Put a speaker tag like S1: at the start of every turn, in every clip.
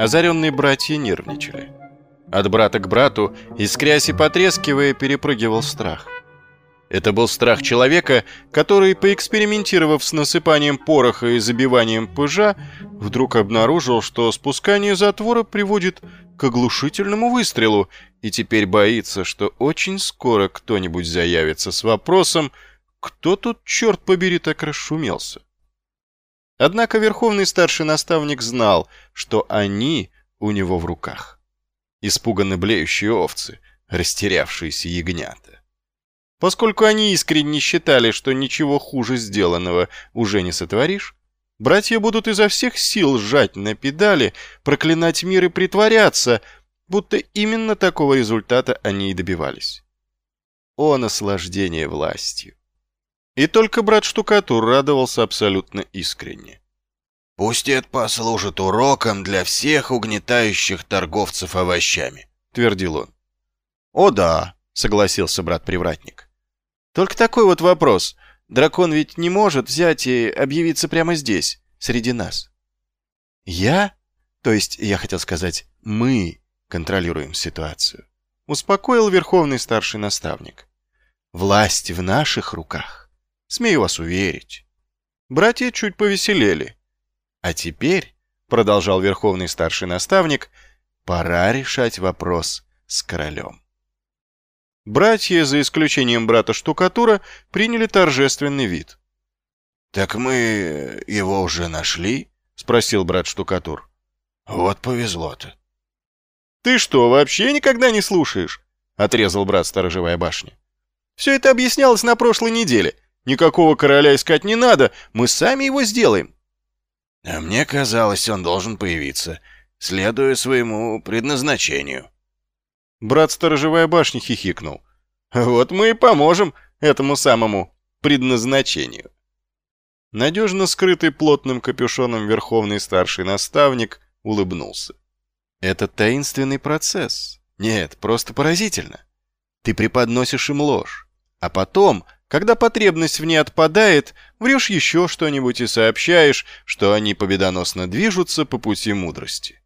S1: Озаренные братья нервничали. От брата к брату, искрясь и потрескивая, перепрыгивал страх. Это был страх человека, который, поэкспериментировав с насыпанием пороха и забиванием пыжа, вдруг обнаружил, что спускание затвора приводит к оглушительному выстрелу и теперь боится, что очень скоро кто-нибудь заявится с вопросом «Кто тут, черт побери, так расшумелся?». Однако верховный старший наставник знал, что они у него в руках испуганно блеющие овцы, растерявшиеся ягнята. Поскольку они искренне считали, что ничего хуже сделанного уже не сотворишь, братья будут изо всех сил сжать на педали, проклинать мир и притворяться, будто именно такого результата они и добивались. О наслаждение властью! И только брат-штукатур радовался абсолютно искренне.
S2: Пусть это послужит уроком для всех угнетающих торговцев овощами», — твердил он.
S1: «О да», — согласился брат-привратник. «Только такой вот вопрос. Дракон ведь не может взять и объявиться прямо здесь, среди нас». «Я? То есть, я хотел сказать, мы контролируем ситуацию», — успокоил верховный старший наставник. «Власть в наших руках. Смею вас уверить». Братья чуть повеселели — а теперь, продолжал верховный старший наставник, пора решать вопрос с королем. Братья, за исключением брата штукатура, приняли торжественный вид.
S2: «Так мы его уже нашли?» — спросил брат штукатур. «Вот повезло-то».
S1: «Ты что, вообще никогда не слушаешь?» — отрезал брат сторожевая башня. «Все это объяснялось на прошлой неделе. Никакого короля искать не надо, мы сами его сделаем.
S2: А мне казалось, он должен появиться, следуя своему предназначению.
S1: Брат сторожевая башня хихикнул. Вот мы и поможем этому самому предназначению. Надежно скрытый плотным капюшоном верховный старший наставник улыбнулся. Это таинственный процесс. Нет, просто поразительно. Ты преподносишь им ложь, а потом когда потребность в ней отпадает, врешь еще что-нибудь и сообщаешь, что они победоносно движутся по пути мудрости.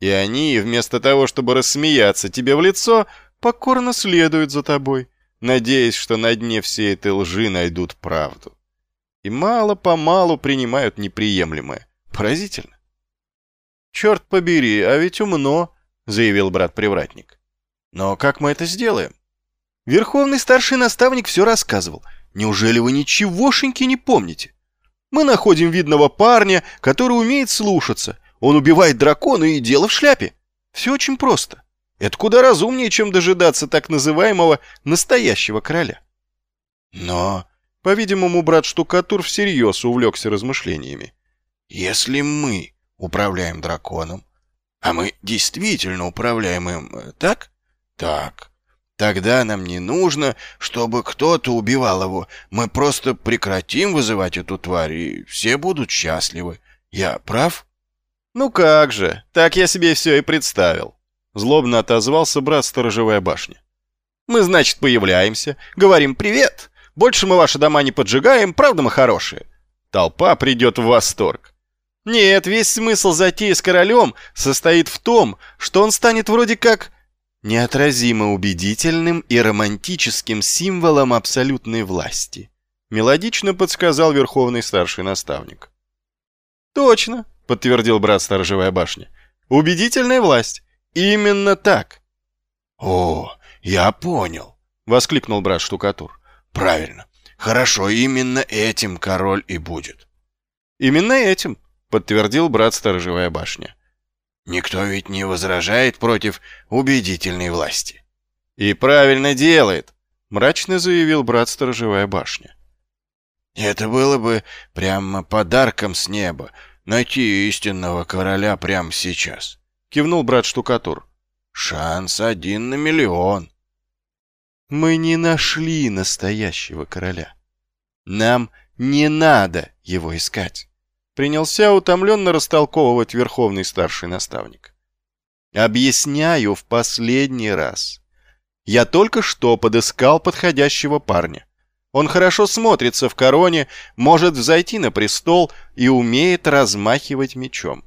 S1: И они, вместо того, чтобы рассмеяться тебе в лицо, покорно следуют за тобой, надеясь, что на дне всей этой лжи найдут правду. И мало-помалу принимают неприемлемое. Поразительно. «Черт побери, а ведь умно», — заявил брат-привратник. «Но как мы это сделаем?» Верховный старший наставник все рассказывал. Неужели вы ничегошеньки не помните? Мы находим видного парня, который умеет слушаться. Он убивает дракона и дело в шляпе. Все очень просто. Это куда разумнее, чем дожидаться так называемого настоящего короля. Но, по-видимому, брат штукатур всерьез увлекся размышлениями.
S2: Если мы управляем драконом, а мы действительно управляем им, э, так? Так. Тогда нам не нужно, чтобы кто-то убивал его. Мы просто прекратим вызывать эту тварь, и все будут счастливы. Я прав?
S1: Ну как же, так я себе все и представил. Злобно отозвался брат сторожевая башня. Мы, значит, появляемся, говорим «Привет!» Больше мы ваши дома не поджигаем, правда мы хорошие? Толпа придет в восторг. Нет, весь смысл затеи с королем состоит в том, что он станет вроде как неотразимо убедительным и романтическим символом абсолютной власти, мелодично подсказал верховный старший наставник. Точно, подтвердил брат сторожевая башня. Убедительная власть. Именно так.
S2: О, я понял, воскликнул брат штукатур. Правильно. Хорошо, именно этим король и будет.
S1: Именно этим, подтвердил брат сторожевая башня.
S2: Никто ведь не возражает против убедительной власти.
S1: И правильно делает, мрачно заявил брат Сторожевая башня.
S2: Это было бы прямо подарком с неба найти истинного короля прямо сейчас, кивнул брат штукатур. Шанс один на миллион.
S1: Мы не нашли настоящего короля. Нам не надо его искать принялся утомленно растолковывать верховный старший наставник. «Объясняю в последний раз. Я только что подыскал подходящего парня. Он хорошо смотрится в короне, может взойти на престол и умеет размахивать мечом.